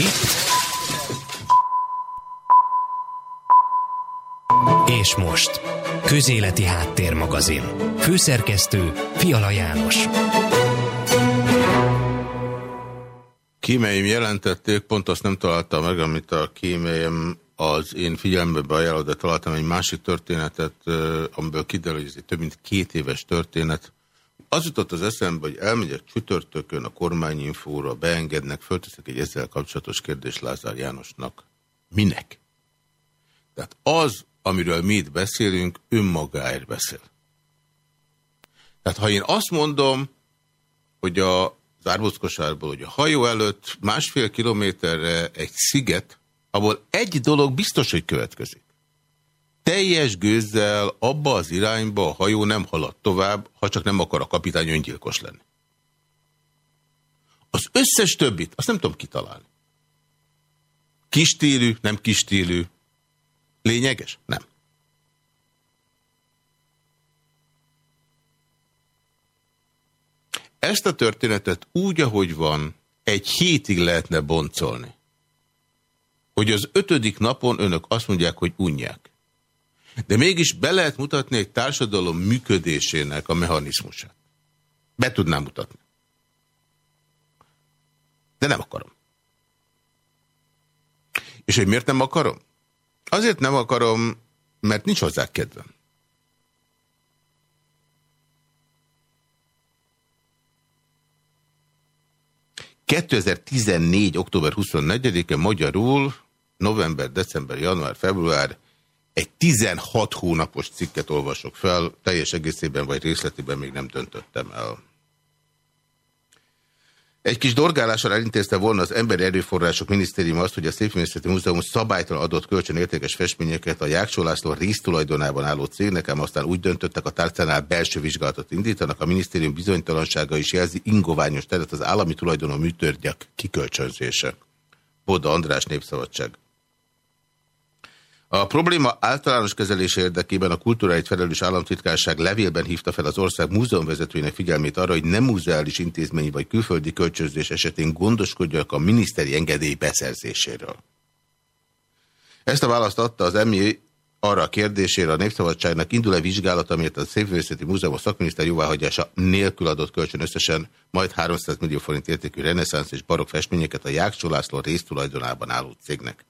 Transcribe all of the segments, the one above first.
Itt. És most. Közéleti Háttérmagazin. Főszerkesztő Fiala János. Kímeim jelentették, pont azt nem találtam meg, amit a kímeim az én figyelmbe beajánlott, de találtam egy másik történetet, amiből kiderül, hogy ez egy több mint két éves történet. Az jutott az eszembe, hogy elmegyek csütörtökön a kormányinfóra, beengednek, fölteszek egy ezzel kapcsolatos kérdést Lázár Jánosnak. Minek? Tehát az, amiről mi itt beszélünk, önmagáért beszél. Tehát ha én azt mondom, hogy a zárbózkosárból, hogy a hajó előtt másfél kilométerre egy sziget, ahol egy dolog biztos, hogy következik. Teljes gőzzel abba az irányba a hajó nem halad tovább, ha csak nem akar a kapitány öngyilkos lenni. Az összes többit, azt nem tudom kitalálni. Kistílű, nem kistílű. Lényeges? Nem. Ezt a történetet úgy, ahogy van, egy hétig lehetne boncolni. Hogy az ötödik napon önök azt mondják, hogy unják. De mégis be lehet mutatni egy társadalom működésének a mechanizmusát. Be tudnám mutatni. De nem akarom. És hogy miért nem akarom? Azért nem akarom, mert nincs hozzá kedvem. 2014. október 24-e magyarul november, december, január, február egy 16 hónapos cikket olvasok fel, teljes egészében vagy részletében még nem döntöttem el. Egy kis dorgálással elintézte volna az Emberi Erőforrások Minisztérium azt, hogy a Szépművészeti Múzeum szabálytalan adott kölcsön értékes festményeket a Jáksó László résztulajdonában álló cégnek, ám aztán úgy döntöttek, a tárcánál belső vizsgálatot indítanak. A minisztérium bizonytalansága is jelzi ingoványos teret az állami tulajdonú műtörgyak kikölcsönzése. Boda András Népszabadság. A probléma általános kezelése érdekében a kulturális felelős államtitkárság levélben hívta fel az ország múzeumvezetőinek figyelmét arra, hogy nem múzeális intézmény vagy külföldi kölcsönzés esetén gondoskodjak a miniszteri engedély beszerzéséről. Ezt a választ adta az EMI arra a kérdésére a Népszabadságnak indul-e vizsgálat, amelyet a Szépművészeti Múzeum a szakminiszter jóváhagyása nélkül adott kölcsön összesen majd 300 millió forint értékű reneszánsz és barok festményeket a Jákszó László résztulajdonában álló cégnek.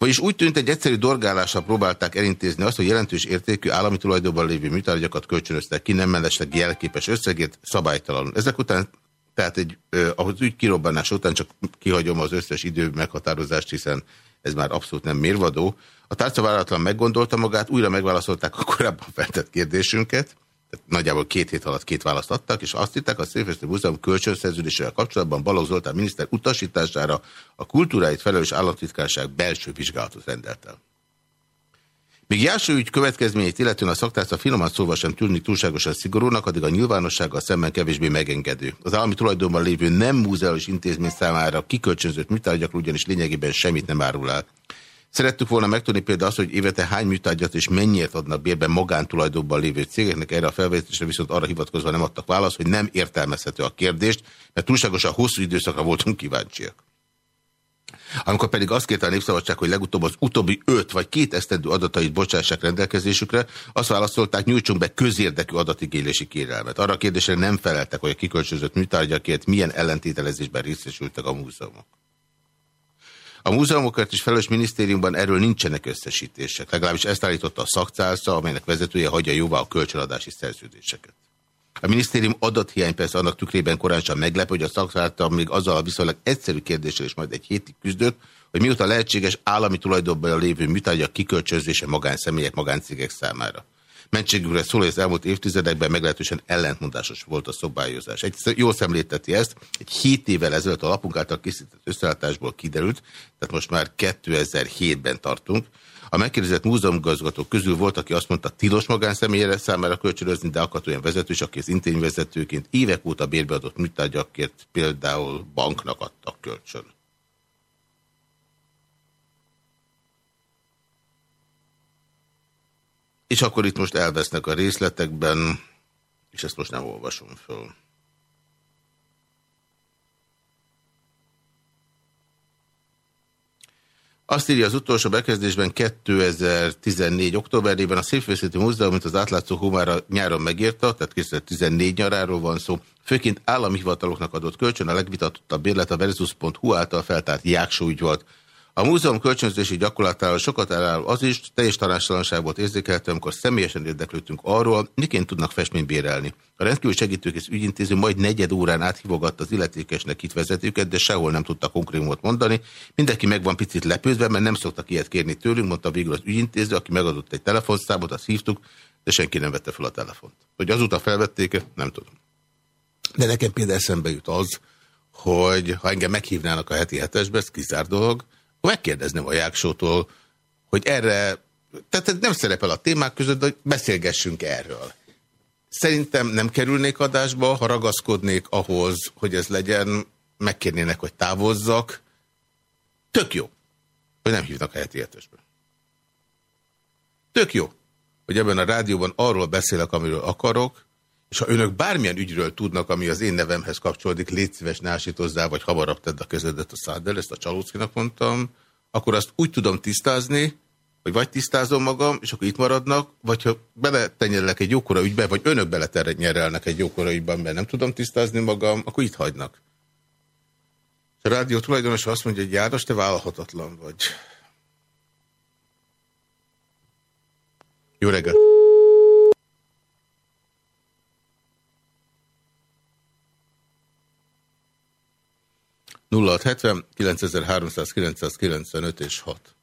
Vagyis úgy tűnt, egy egyszerű dorgálással próbálták elintézni azt, hogy jelentős értékű állami tulajdonban lévő műtárgyakat kölcsönöztek ki, nem mellesleg jelképes összegét szabálytalanul. Ezek után, tehát egy, eh, ügy kirobbanás után csak kihagyom az összes idő meghatározást, hiszen ez már abszolút nem mérvadó. A tárcavállalatlan meggondolta magát, újra megválaszolták a korábban feltett kérdésünket, nagyjából két hét alatt két választ adtak, és azt hitták, a Széfesztő Múzeum kölcsönszerződésével kapcsolatban Balogh Zoltán miniszter utasítására a kultúráit felelős államtitkárság belső vizsgálatot rendelt el. Míg Jászó ügy következményét illetően a szaktárca finoman szóval sem tűnik túlságosan szigorúnak, addig a nyilvánossággal szemben kevésbé megengedő. Az állami tulajdonban lévő nem múzeális intézmény számára kikölcsönzött műtárgyakról ugyanis lényegében semmit nem árul el. Szerettük volna megtudni például azt, hogy évente hány műtárgyat és mennyiért adnak bérbe magántulajdonban lévő cégeknek. Erre a felvetésre viszont arra hivatkozva nem adtak választ, hogy nem értelmezhető a kérdést, mert túlságosan hosszú időszakra voltunk kíváncsiak. Amikor pedig azt kérte a Népszabadság, hogy legutóbb az utóbbi öt vagy két esztendő adatait bocsássák rendelkezésükre, azt válaszolták, nyújtsunk be közérdekű adatigélési kérelmet. Arra a kérdésre nem feleltek, hogy a kikölcsözött műtárgyakért milyen ellentételezésben részesültek a múzeumok. A múzeumokért is felelős minisztériumban erről nincsenek összesítések. Legalábbis ezt állította a szakcálsza, amelynek vezetője hagyja jóvá a kölcsönadási szerződéseket. A minisztérium adathiány persze annak tükrében korán sem meglepő, hogy a szakcálta még azzal a viszonylag egyszerű kérdéssel is majd egy hétig küzdött, hogy mióta lehetséges állami tulajdonban lévő műtárgyak kikölcsönzése magánszemélyek, magáncégek számára. Mentségükre szól, hogy az elmúlt évtizedekben meglehetősen ellentmondásos volt a szobályozás. Egy jól szemlélteti ezt, egy 7 évvel ezelőtt a lapunk által készített összeállításból kiderült, tehát most már 2007-ben tartunk, a megkérdezett múzeumgazgatók közül volt, aki azt mondta, tilos magánszemélyre számára kölcsönözni, de akadt olyan vezető is, aki az intézményvezetőként évek óta bérbeadott műtárgyakért például banknak adtak kölcsön. És akkor itt most elvesznek a részletekben, és ezt most nem olvasom föl. Azt írja az utolsó bekezdésben 2014. októberében a Szépvészeti Múzeum, mint az átlátszó humára nyáron megírta, tehát 2014 nyaráról van szó, főként állami hivataloknak adott kölcsön, a legvitatottabb bérlet a versus.hu által feltárt jáksó ügy volt. A múzeum kölcsönzési gyakorlatáról sokat eláll az is, teljes tanástalanságot érzékeltem, amikor személyesen érdeklődtünk arról, miként tudnak festményt bérelni. A rendkívül segítőkész ügyintéző majd negyed órán áthívogatta az illetékesnek itt vezetőket, de sehol nem tudta konkrétumot mondani. Mindenki meg van picit lepődve, mert nem szoktak ilyet kérni tőlünk, mondta végül az ügyintéző, aki megadott egy telefonszámot, azt hívtuk, de senki nem vette fel a telefont. Hogy azóta felvették -e, nem tudom. De nekem például eszembe jut az, hogy ha engem meghívnának a heti hetesbe, ez kizár dolog, megkérdezném a Jáksótól, hogy erre, tehát nem szerepel a témák között, de beszélgessünk erről. Szerintem nem kerülnék adásba, ha ragaszkodnék ahhoz, hogy ez legyen, megkérnének, hogy távozzak. Tök jó, hogy nem hívnak a heti hetesbe. Tök jó, hogy ebben a rádióban arról beszélek, amiről akarok, és ha önök bármilyen ügyről tudnak, ami az én nevemhez kapcsolódik, légy szíves, násítozzál, vagy hamarabb tedd a kezedet a száddel, ezt a Csalóckinak mondtam, akkor azt úgy tudom tisztázni, hogy vagy tisztázom magam, és akkor itt maradnak, vagy ha beletenyerelek egy jókora ügybe, vagy önök beletenyerelnek egy jókora ügyben, mert nem tudom tisztázni magam, akkor itt hagynak. A rádió tulajdonos azt mondja, hogy János, te vállalhatatlan vagy. Jó reggelt! 0670 9300 995 és 6.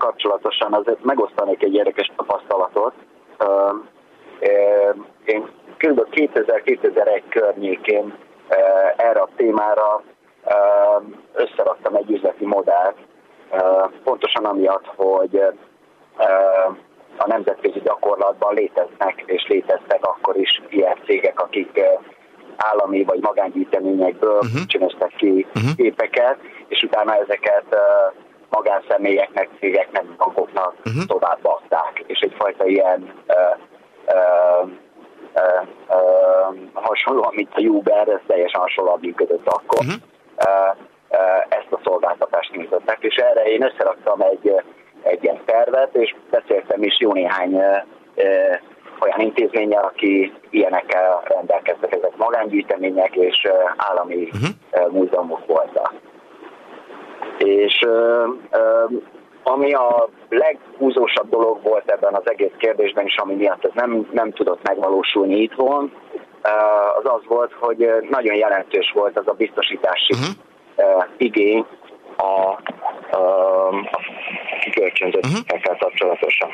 kapcsolatosan azért megosztanék egy érdekes tapasztalatot. Én kb. 2000-2001 környékén uh, erre a témára összeraktam egy üzleti modellt, uh, pontosan amiatt, hogy uh, a nemzetközi gyakorlatban léteznek és léteztek akkor is ilyen cégek, akik állami vagy magángyűjteményekből uh-huh. csináltak ki uh-huh. képeket, és utána ezeket uh, magánszemélyeknek, cégeknek, bankoknak uh-huh. továbbadták. És egyfajta ilyen uh, uh, uh, uh, hasonlóan, mint a Uber, ez teljesen hasonlóan működött akkor. Uh-huh. Uh, uh, ezt a szolgáltatást nyújtották, és erre én összeraktam egy, egy ilyen tervet, és beszéltem is jó néhány uh, olyan intézménnyel, aki ilyenekkel rendelkeztek, ezek magángyűjtemények és állami uh-huh. múzeumok voltak. És ami a leghúzósabb dolog volt ebben az egész kérdésben is, ami miatt ez nem, nem tudott megvalósulni itthon, az az volt, hogy nagyon jelentős volt az a biztosítási uh-huh. igény a, a, a kikölcsönzöttekkel uh-huh. kapcsolatosan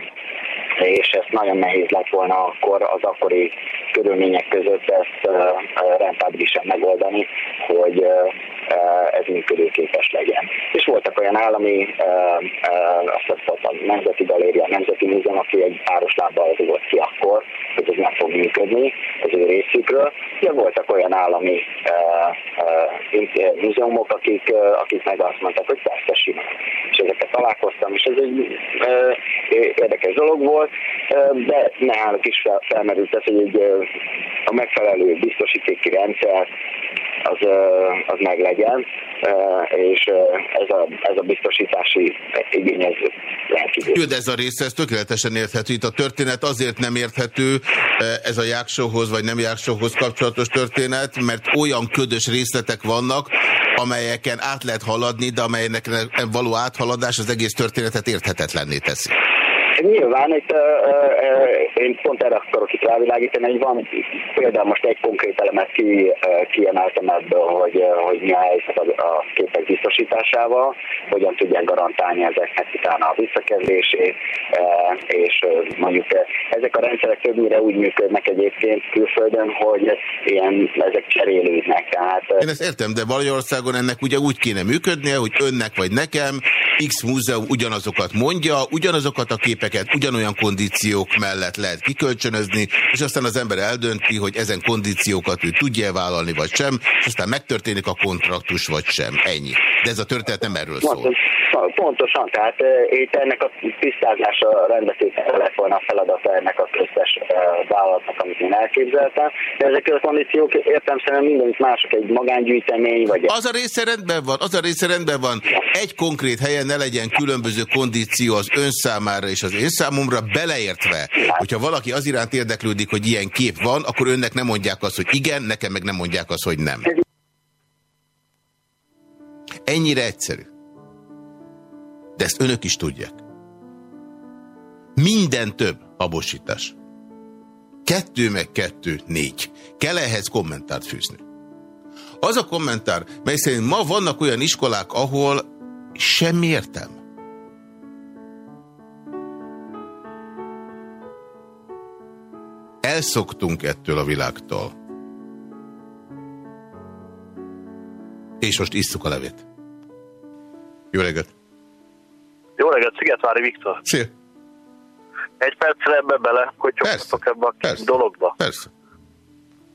és ezt nagyon nehéz lett volna akkor az akkori körülmények között ezt rentábilisen megoldani, hogy ez működőképes legyen. És voltak olyan állami, azt a Nemzeti Galéria, a Nemzeti Múzeum, aki egy páros volt ki akkor, hogy ez nem fog működni az ő részükről. De voltak olyan állami múzeumok, akik, akik meg azt mondták, hogy persze simán. És ezeket találkoztam, és ez egy érdekes dolog volt, de náluk is felmerült ez, hogy egy, a megfelelő biztosítéki rendszer az, az meg legyen, és ez a, ez a biztosítási igény ez Jó, de ez a része, ez tökéletesen érthető. Itt a történet azért nem érthető, ez a jáksóhoz vagy nem jáksóhoz kapcsolatos történet, mert olyan ködös részletek vannak, amelyeken át lehet haladni, de amelynek való áthaladás az egész történetet érthetetlenné teszi. Nyilván itt uh, uh, én pont erre akarok itt rávilágítani, hogy van például most egy konkrét elemet ki, uh, kiemeltem ebből, hogy, hogy mi a helyzet a, a képek biztosításával, hogyan tudják garantálni ezeknek utána a visszakerülését, uh, és uh, mondjuk ezek a rendszerek többnyire úgy működnek egyébként külföldön, hogy ilyen, ezek cserélődnek. Tehát, uh, Én ezt értem, de Magyarországon ennek ugye úgy kéne működnie, hogy önnek vagy nekem X múzeum ugyanazokat mondja, ugyanazokat a képeket ugyanolyan kondíciók mellett lehet kikölcsönözni, és aztán az ember eldönti, hogy ezen kondíciókat ő tudja -e vállalni, vagy sem, és aztán megtörténik a kontraktus, vagy sem. Ennyi. De ez a történet nem erről szól. Pontosan, tehát itt ennek a tisztázása rendbetétel lett volna a feladata ennek a köztes uh, vállalatnak, amit én elképzeltem, de ezek a kondíciók értem szerint mindenki mások, egy magángyűjtemény, vagy... Az a része rendben van, az a része rendben van. Egy konkrét helyen ne legyen különböző kondíció az ön számára és az én számomra, beleértve, hogyha valaki az iránt érdeklődik, hogy ilyen kép van, akkor önnek nem mondják azt, hogy igen, nekem meg nem mondják azt, hogy nem. Ennyire egyszerű. De ezt önök is tudják. Minden több habosítás. Kettő meg kettő, négy. Kell ehhez kommentárt fűzni. Az a kommentár, mely szerint ma vannak olyan iskolák, ahol semmi értem. Elszoktunk ettől a világtól. És most isszuk a levét. Jó reggelt! Jó reggelt, Szigetvári Viktor. Szia. Egy percre ebbe bele, hogy csak ebbe a persze, dologba. Persze.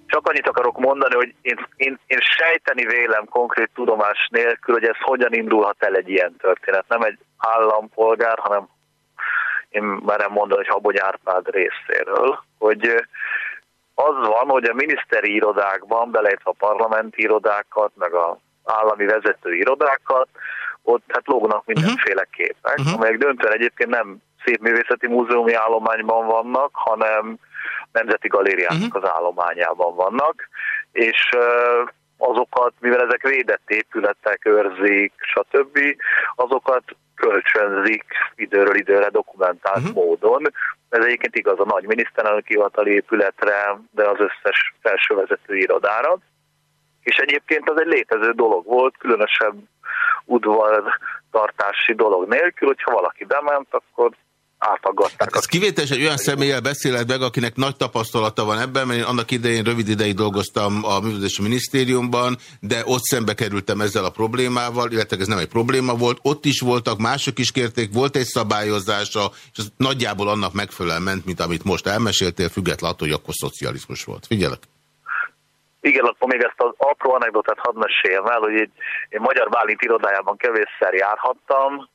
Csak annyit akarok mondani, hogy én, én, én sejteni vélem konkrét tudomás nélkül, hogy ez hogyan indulhat el egy ilyen történet. Nem egy állampolgár, hanem én merem mondani, hogy Habony Árpád részéről, hogy az van, hogy a miniszteri irodákban, beleértve a parlamenti irodákat, meg a állami vezető irodákat, ott hát lógnak mindenféle mhm. képek, uh-huh. amelyek döntően egyébként nem szépművészeti múzeumi állományban vannak, hanem Nemzeti Galériának uh-huh. az állományában vannak, és azokat, mivel ezek védett épületek őrzik, stb., azokat kölcsönzik időről időre dokumentált uh-huh. módon. Ez egyébként igaz a nagy miniszterelnök hivatali épületre, de az összes felsővezető irodára. És egyébként az egy létező dolog volt, különösebb udvartartási dolog nélkül, hogyha valaki bement, akkor átaggatták. Hát ez kivételes egy olyan személlyel beszéled meg, akinek nagy tapasztalata van ebben, mert én annak idején rövid ideig dolgoztam a Művelési Minisztériumban, de ott szembe kerültem ezzel a problémával, illetve ez nem egy probléma volt, ott is voltak, mások is kérték, volt egy szabályozása, és az nagyjából annak megfelelően ment, mint amit most elmeséltél, függetlenül attól, hogy akkor szocializmus volt. Figyelek! Igen, akkor még ezt az apró anekdotát hadd meséljem el, hogy egy, én Magyar Bálint irodájában kevésszer járhattam,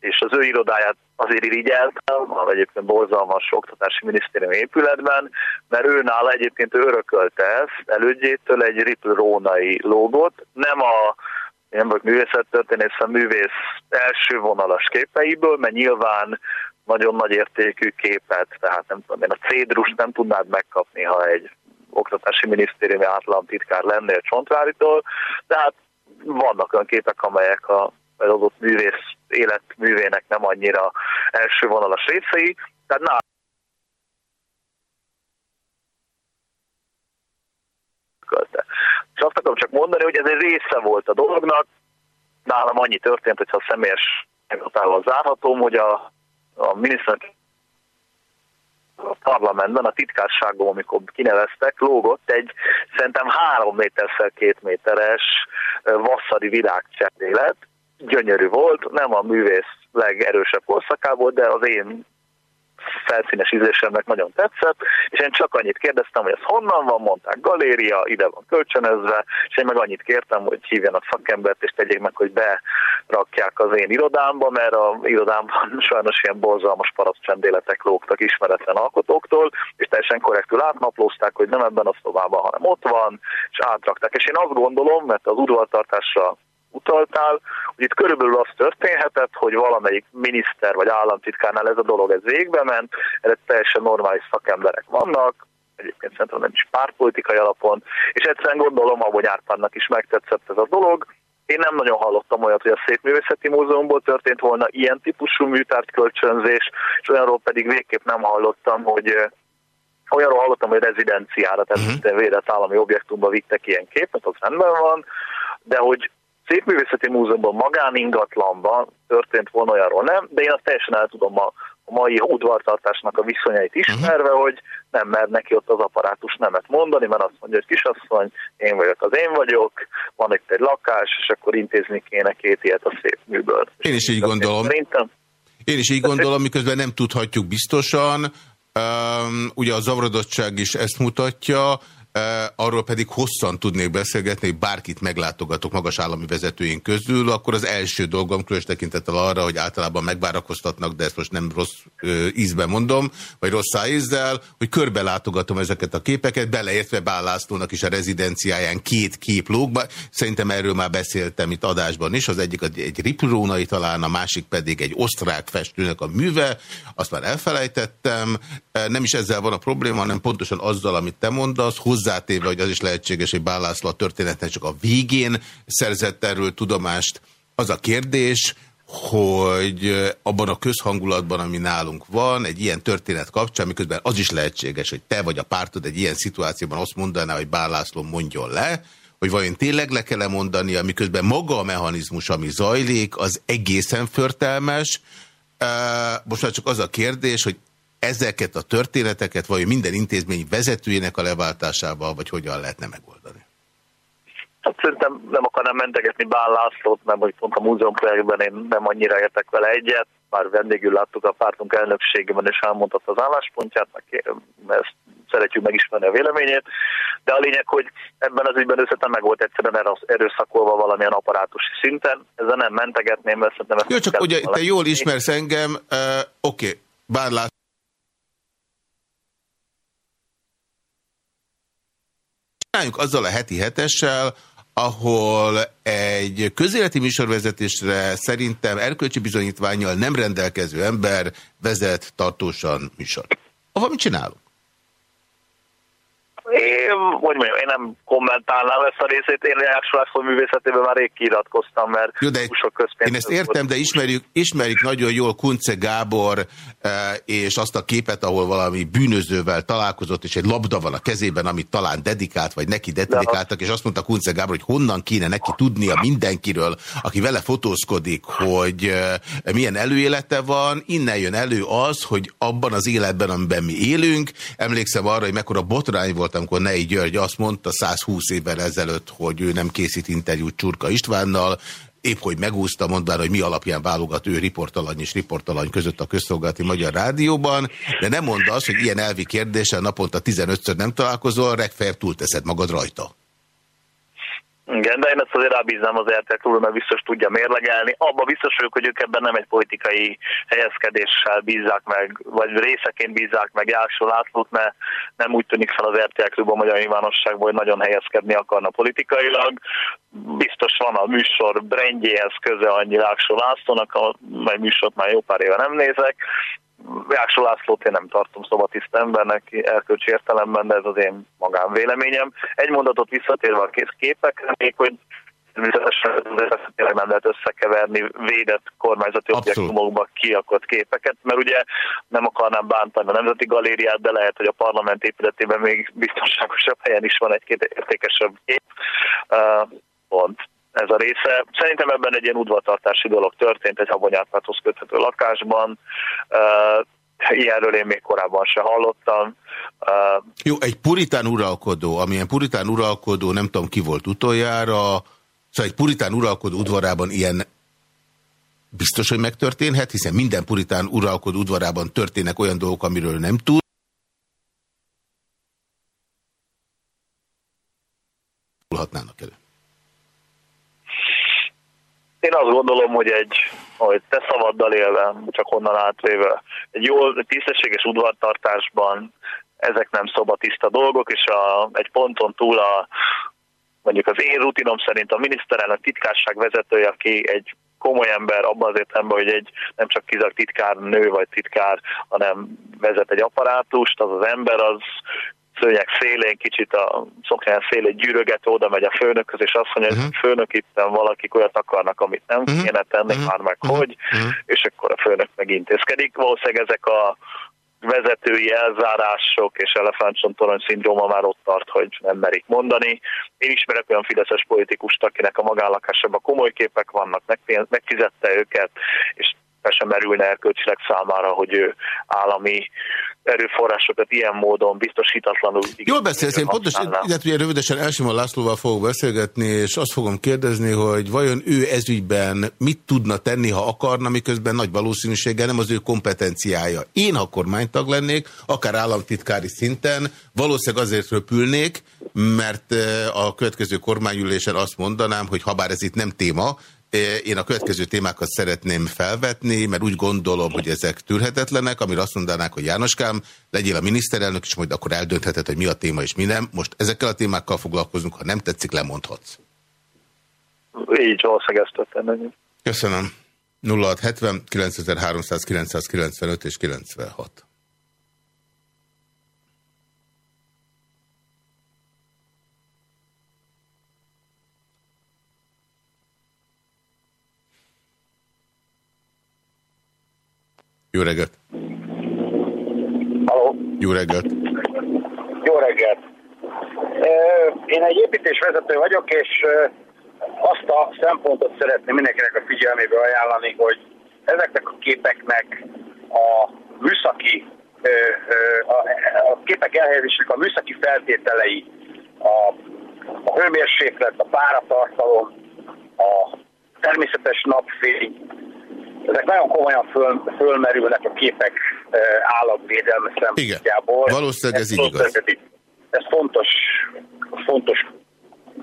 és az ő irodáját azért irigyeltem, egyébként borzalmas oktatási minisztérium épületben, mert ő nála egyébként örökölte ezt elődjétől egy Ripple Rónai lógot, nem a én vagyok művészettörténész, a művész első vonalas képeiből, mert nyilván nagyon nagy értékű képet, tehát nem tudom én, a cédrust nem tudnád megkapni, ha egy oktatási minisztériumi államtitkár lennél Csontváritól, tehát vannak olyan képek, amelyek a az adott művész életművének nem annyira első vonalas részei, tehát nálam És azt akarom csak mondani, hogy ez egy része volt a dolognak. Nálam annyi történt, hogyha a személyes meghatával zárhatom, hogy a, a miniszter a parlamentben, a titkárságban, amikor kineveztek, lógott egy szerintem három méterszer két méteres vasszari virágcsendélet, gyönyörű volt, nem a művész legerősebb korszakából, de az én felszínes ízlésemnek nagyon tetszett, és én csak annyit kérdeztem, hogy ez honnan van, mondták galéria, ide van kölcsönözve, és én meg annyit kértem, hogy hívjanak szakembert, és tegyék meg, hogy berakják az én irodámba, mert a irodámban sajnos ilyen borzalmas parasztcsendéletek lógtak ismeretlen alkotóktól, és teljesen korrektül átnaplózták, hogy nem ebben a szobában, hanem ott van, és átrakták. És én azt gondolom, mert az udvartartásra utaltál, hogy itt körülbelül az történhetett, hogy valamelyik miniszter vagy államtitkárnál ez a dolog ez végbe ment, erre teljesen normális szakemberek vannak, egyébként szerintem nem is pártpolitikai alapon, és egyszerűen gondolom, hogy Árpánnak is megtetszett ez a dolog, Én nem nagyon hallottam olyat, hogy a Szépművészeti Múzeumból történt volna ilyen típusú műtárt kölcsönzés, és olyanról pedig végképp nem hallottam, hogy olyanról hallottam, hogy rezidenciára, tehát uh-huh. védett állami objektumba vittek ilyen képet, az rendben van, de hogy Szépművészeti Múzeumban, magáningatlanban történt volna olyanról nem, de én azt teljesen el tudom a, a mai udvartartásnak a viszonyait ismerve, uh-huh. hogy nem mer neki ott az apparátus nemet mondani, mert azt mondja, hogy kisasszony, én vagyok az én vagyok, van itt egy lakás, és akkor intézni kéne két ilyet a szép műből. Én is így gondolom. Szerintem. Én is így gondolom, miközben nem tudhatjuk biztosan. Um, ugye a zavradottság is ezt mutatja, arról pedig hosszan tudnék beszélgetni, hogy bárkit meglátogatok magas állami vezetőink közül, akkor az első dolgom különös tekintettel arra, hogy általában megvárakoztatnak, de ezt most nem rossz ízben mondom, vagy rossz szájízzel, hogy körbe látogatom ezeket a képeket, beleértve Bállászlónak is a rezidenciáján két kép lóg. Szerintem erről már beszéltem itt adásban is, az egyik egy riprónai talán, a másik pedig egy osztrák festőnek a műve, azt már elfelejtettem, nem is ezzel van a probléma, hanem pontosan azzal, amit te mondasz, hozzátéve, hogy az is lehetséges, hogy Bálászló a történetnek csak a végén szerzett erről tudomást. Az a kérdés, hogy abban a közhangulatban, ami nálunk van, egy ilyen történet kapcsán, miközben az is lehetséges, hogy te vagy a pártod egy ilyen szituációban azt mondaná, hogy Bálászló mondjon le, hogy vajon tényleg le kell -e mondani, miközben maga a mechanizmus, ami zajlik, az egészen förtelmes. Most már csak az a kérdés, hogy ezeket a történeteket, vagy minden intézmény vezetőjének a leváltásával, vagy hogyan lehetne megoldani? Hát szerintem nem akarnám mentegetni Bán Lászlót, mert hogy pont a múzeum projektben én nem annyira értek vele egyet, már vendégül láttuk a pártunk elnökségében, és elmondta az álláspontját, mert ezt szeretjük megismerni a véleményét, de a lényeg, hogy ebben az ügyben összetlen meg volt egyszerűen erőszakolva valamilyen apparátusi szinten, ezzel nem mentegetném, mert szerintem ezt Jó, csak ugye te jól ismersz engem, uh, oké, okay. Bán Csináljunk azzal a heti hetessel, ahol egy közéleti műsorvezetésre szerintem erkölcsi bizonyítványjal nem rendelkező ember vezet tartósan műsor. Ahol mit csinálunk? Én, hogy mondjam, én nem kommentálnám ezt a részét, én János László művészetében már rég kiiratkoztam, mert Jó, de sok Én ezt értem, de ismerjük, ismerjük nagyon jól Kunce Gábor eh, és azt a képet, ahol valami bűnözővel találkozott, és egy labda van a kezében, amit talán dedikált, vagy neki dedikáltak, és azt mondta Kunce Gábor, hogy honnan kéne neki tudnia mindenkiről, aki vele fotózkodik, hogy eh, milyen előélete van, innen jön elő az, hogy abban az életben, amiben mi élünk, emlékszem arra, hogy mekkora botrány volt, amikor Nei György azt mondta 120 évvel ezelőtt, hogy ő nem készít interjút Csurka Istvánnal, épp hogy megúszta, mondván, hogy mi alapján válogat ő riportalany és riportalany között a közszolgálati Magyar Rádióban, de nem mondta azt, hogy ilyen elvi kérdéssel naponta 15-ször nem találkozol, regfeljebb túlteszed magad rajta. Igen, de én ezt azért rábíznám az RTL mert biztos tudja mérlegelni. Abba biztos vagyok, hogy ők ebben nem egy politikai helyezkedéssel bízzák meg, vagy részeként bízzák meg Jáksó Lászlót, mert nem úgy tűnik fel az RTL Klub a magyar nyilvánosságban, hogy nagyon helyezkedni akarna politikailag. Biztos van a műsor brendjéhez köze annyi Jáksó Lászlónak, mely műsort már jó pár éve nem nézek, Jáksó Lászlót én nem tartom szobatiszt embernek erkölcsi értelemben, de ez az én magánvéleményem. Egy mondatot visszatérve a kész képekre, még hogy tényleg nem lehet összekeverni védett kormányzati Abszolút. objektumokba kiakott képeket, mert ugye nem akarnám bántani a Nemzeti Galériát, de lehet, hogy a parlament épületében még biztonságosabb helyen is van egy-két értékesebb kép. Uh, pont ez a része. Szerintem ebben egy ilyen udvartartási dolog történt, egy habonyátmáthoz köthető lakásban. Ilyenről én még korábban se hallottam. Jó, egy puritán uralkodó, amilyen puritán uralkodó, nem tudom ki volt utoljára, szóval egy puritán uralkodó udvarában ilyen biztos, hogy megtörténhet, hiszen minden puritán uralkodó udvarában történnek olyan dolgok, amiről nem tud. Hatnának elő. Én azt gondolom, hogy egy, hogy te szavaddal élve, csak onnan átvéve, egy jó, tisztességes udvartartásban ezek nem szobatiszta dolgok, és a, egy ponton túl a, mondjuk az én rutinom szerint a miniszterelnök titkárság vezetője, aki egy komoly ember abban az értelemben, hogy egy nem csak kizak titkár nő vagy titkár, hanem vezet egy apparátust, az az ember az szőnyek szélén, kicsit a szoknyán szélén gyűröget, oda megy a főnökhöz, és azt mondja, uh-huh. hogy mhm. főnök itt valakik olyat akarnak, amit nem uh-huh. kéne tenni, uh-huh. már meg uh-huh. hogy, uh-huh. és akkor a főnök megintézkedik. Valószínűleg ezek a vezetői elzárások és elefántcsontorony szindróma már ott tart, hogy nem merik mondani. Én ismerek olyan fideszes politikust, akinek a magánlakásában komoly képek vannak, megfizette őket, és fel sem merülne erkölcsileg számára, hogy ő állami erőforrásokat ilyen módon biztosítatlanul... Jól beszélsz, én pontosan, illetve ugye rövidesen Elsimon Lászlóval fogok beszélgetni, és azt fogom kérdezni, hogy vajon ő ezügyben mit tudna tenni, ha akarna, miközben nagy valószínűséggel nem az ő kompetenciája. Én, ha kormánytag lennék, akár államtitkári szinten, valószínűleg azért röpülnék, mert eh, a következő kormányülésen azt mondanám, hogy ha bár ez itt nem téma, én a következő témákat szeretném felvetni, mert úgy gondolom, hogy ezek tűrhetetlenek, amire azt mondanák, hogy Jánoskám, legyél a miniszterelnök, és majd akkor eldöntheted, hogy mi a téma és mi nem. Most ezekkel a témákkal foglalkozunk, ha nem tetszik, lemondhatsz. Így, valószínűleg ezt tettem. Köszönöm. 0670 9300 995 és 96. Jó reggelt! Halló! Jó reggelt! Jó reggelt! Én egy építésvezető vagyok, és azt a szempontot szeretném mindenkinek a figyelmébe ajánlani, hogy ezeknek a képeknek a műszaki, a képek elhelyezésnek a műszaki feltételei, a, a hőmérséklet, a páratartalom, a természetes napfény, ezek nagyon komolyan föl, fölmerülnek a képek állatvédelme szempontjából. Igen, valószínűleg ez, ez így igaz. Ez fontos, fontos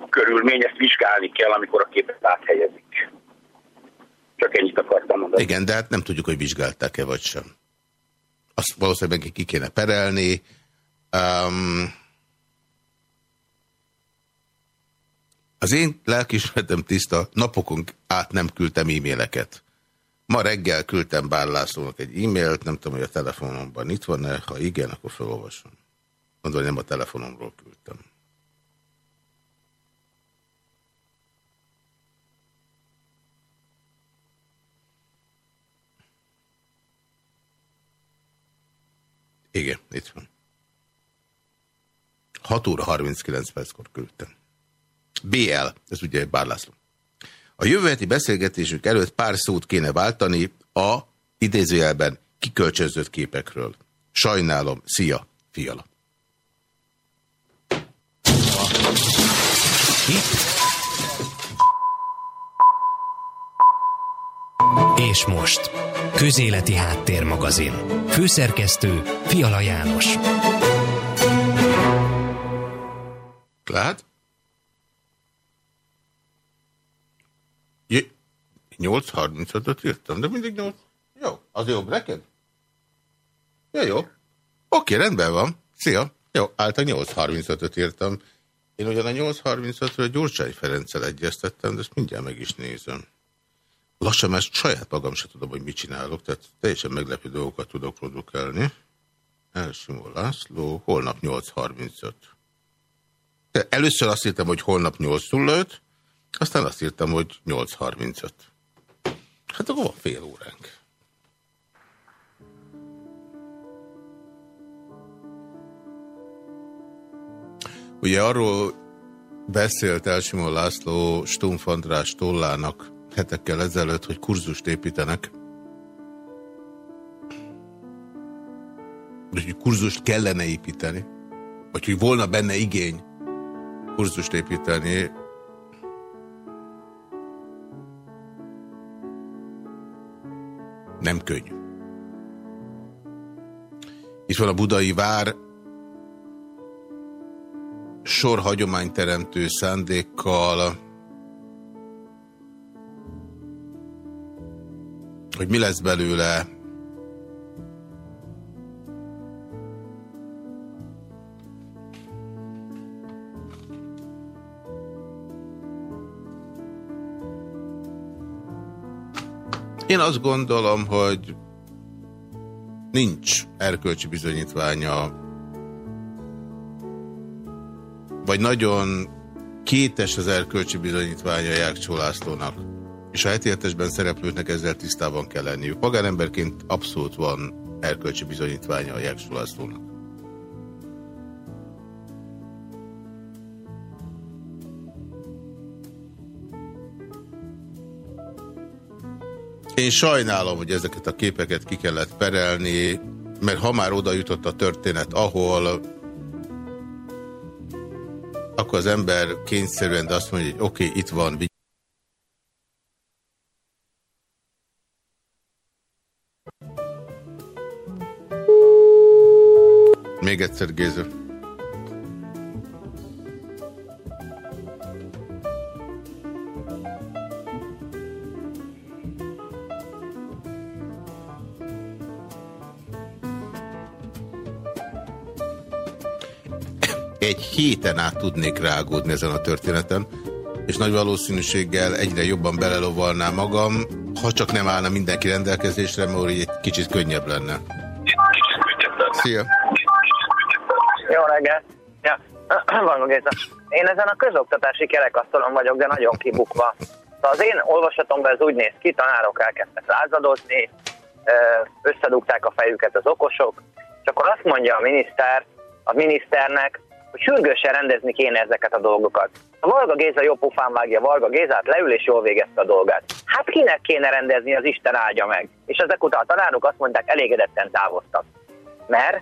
körülmény, ezt vizsgálni kell, amikor a képet áthelyezik. Csak ennyit akartam mondani. Igen, de hát nem tudjuk, hogy vizsgálták-e vagy sem. Azt valószínűleg ki kéne perelni. Um, az én lelkismeretem tiszta, napokon át nem küldtem e-maileket. Ma reggel küldtem Bár Lászlónak egy e-mailt, nem tudom, hogy a telefonomban itt van-e, ha igen, akkor felolvasom. Mondom, nem a telefonomról küldtem. Igen, itt van. 6 óra 39 perckor küldtem. BL, ez ugye Bár László. A jövő heti beszélgetésünk előtt pár szót kéne váltani a idézőjelben kikölcsözött képekről. Sajnálom, szia, fiala. És most, Közéleti Háttérmagazin. Főszerkesztő Fiala János. Lát? 8.35-öt írtam, de mindig 8. Jó, az jobb neked? Ja, jó. Oké, rendben van. Szia. Jó, által 8.35-öt írtam. Én ugyan a 8.35-ről Gyurcsány Ferenccel egyeztettem, de ezt mindjárt meg is nézem. Lassan, mert saját magam sem tudom, hogy mit csinálok, tehát teljesen meglepő dolgokat tudok produkálni. Elsimó László, holnap 8.35. Először azt írtam, hogy holnap 8.05, aztán azt írtam, hogy 8.35. Hát akkor van fél óránk. Ugye arról beszélt el Simon László Stumpf András tollának hetekkel ezelőtt, hogy kurzust építenek. hogy kurzust kellene építeni, vagy hogy volna benne igény kurzust építeni, Nem könnyű. Itt van a budai vár, sor hagyományteremtő szándékkal, hogy mi lesz belőle, Én azt gondolom, hogy nincs erkölcsi bizonyítványa vagy nagyon kétes az erkölcsi bizonyítványa Jákcsó Lászlónak, és a heti szereplőknek ezzel tisztában kell lenniük. Magánemberként abszolút van erkölcsi bizonyítványa a Jákcsó Lászlónak. Én sajnálom, hogy ezeket a képeket ki kellett perelni, mert ha már oda jutott a történet, ahol akkor az ember kényszerűen azt mondja, hogy oké, okay, itt van, Még egyszer, Géző. Egy héten át tudnék rágódni ezen a történeten, és nagy valószínűséggel egyre jobban belelovalná magam, ha csak nem állna mindenki rendelkezésre, mert egy kicsit könnyebb lenne. Szia! Jó reggelt! Ja. Én ezen a közoktatási kerekasztalon vagyok, de nagyon kibukva. Az én olvasatomban ez úgy néz ki, tanárok elkezdtek lázadozni, összedugták a fejüket az okosok, és akkor azt mondja a miniszter, a miniszternek, hogy sürgősen rendezni kéne ezeket a dolgokat. A Varga Géza jó pofán vágja Varga Gézát, leül és jól végezte a dolgát. Hát kinek kéne rendezni, az Isten áldja meg. És ezek után a tanárok azt mondták, elégedetten távoztak. Mert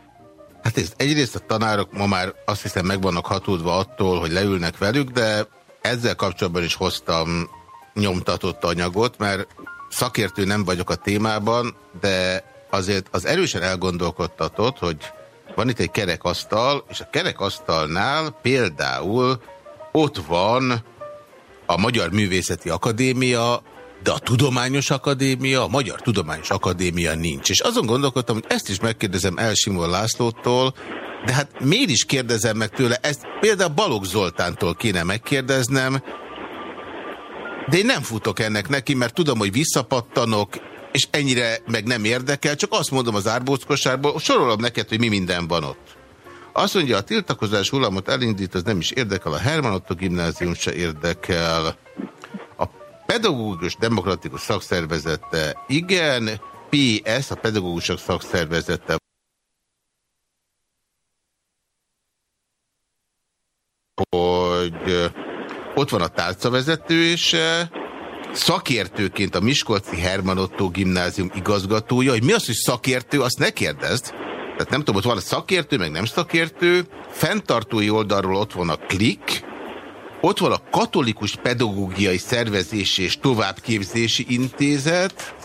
Hát ez, egyrészt a tanárok ma már azt hiszem meg vannak hatódva attól, hogy leülnek velük, de ezzel kapcsolatban is hoztam nyomtatott anyagot, mert szakértő nem vagyok a témában, de azért az erősen elgondolkodtatott, hogy van itt egy kerekasztal, és a kerekasztalnál például ott van a Magyar Művészeti Akadémia, de a Tudományos Akadémia, a Magyar Tudományos Akadémia nincs. És azon gondolkodtam, hogy ezt is megkérdezem El Simon Lászlótól, de hát miért is kérdezem meg tőle? Ezt például Balogh Zoltántól kéne megkérdeznem, de én nem futok ennek neki, mert tudom, hogy visszapattanok, és ennyire meg nem érdekel, csak azt mondom az árbóckosárból, sorolom neked, hogy mi minden van ott. Azt mondja, a tiltakozás hullamot elindít, az nem is érdekel, a Herman Otto gimnázium se érdekel, a pedagógus demokratikus szakszervezete igen, PS, a pedagógusok szakszervezete hogy ott van a tárcavezető, és szakértőként a Miskolci Herman Otto gimnázium igazgatója, hogy mi az, hogy szakértő, azt ne kérdezd. Tehát nem tudom, ott van a szakértő, meg nem szakértő. Fentartói oldalról ott van a klik, ott van a Katolikus Pedagógiai Szervezési és Továbbképzési Intézet,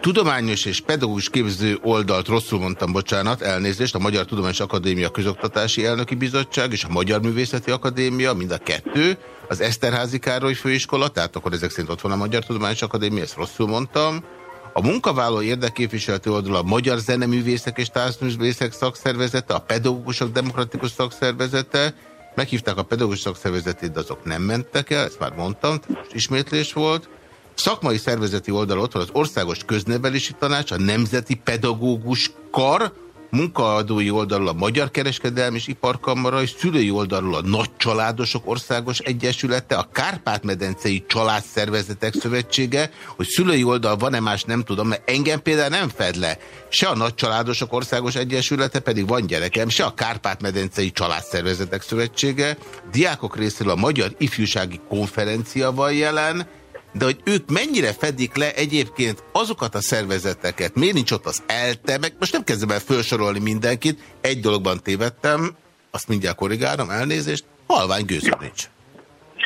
Tudományos és pedagógus képző oldalt rosszul mondtam, bocsánat, elnézést, a Magyar Tudományos Akadémia Közoktatási Elnöki Bizottság és a Magyar Művészeti Akadémia, mind a kettő, az Eszterházi Károly Főiskola, tehát akkor ezek szerint ott van a Magyar Tudományos Akadémia, ezt rosszul mondtam. A munkavállaló érdekképviseleti oldal a Magyar Zeneművészek és Társművészek szakszervezete, a Pedagógusok Demokratikus Szakszervezete, meghívták a pedagógus szakszervezetét, de azok nem mentek el, ezt már mondtam, most ismétlés volt. Szakmai szervezeti oldal ott van az Országos Köznevelési Tanács, a Nemzeti Pedagógus Kar, munkaadói oldalról a Magyar Kereskedelmi és Iparkamara, és szülői oldalról a Nagy Családosok Országos Egyesülete, a Kárpát-medencei Családszervezetek Szövetsége, hogy szülői oldal van-e más, nem tudom, mert engem például nem fed le. Se a Nagy Családosok Országos Egyesülete, pedig van gyerekem, se a Kárpát-medencei Családszervezetek Szövetsége, diákok részéről a Magyar Ifjúsági Konferencia van jelen, de hogy ők mennyire fedik le egyébként azokat a szervezeteket, miért nincs ott az ELTE, meg most nem kezdem el felsorolni mindenkit, egy dologban tévedtem, azt mindjárt korrigálom, elnézést, halvány gőzöm nincs.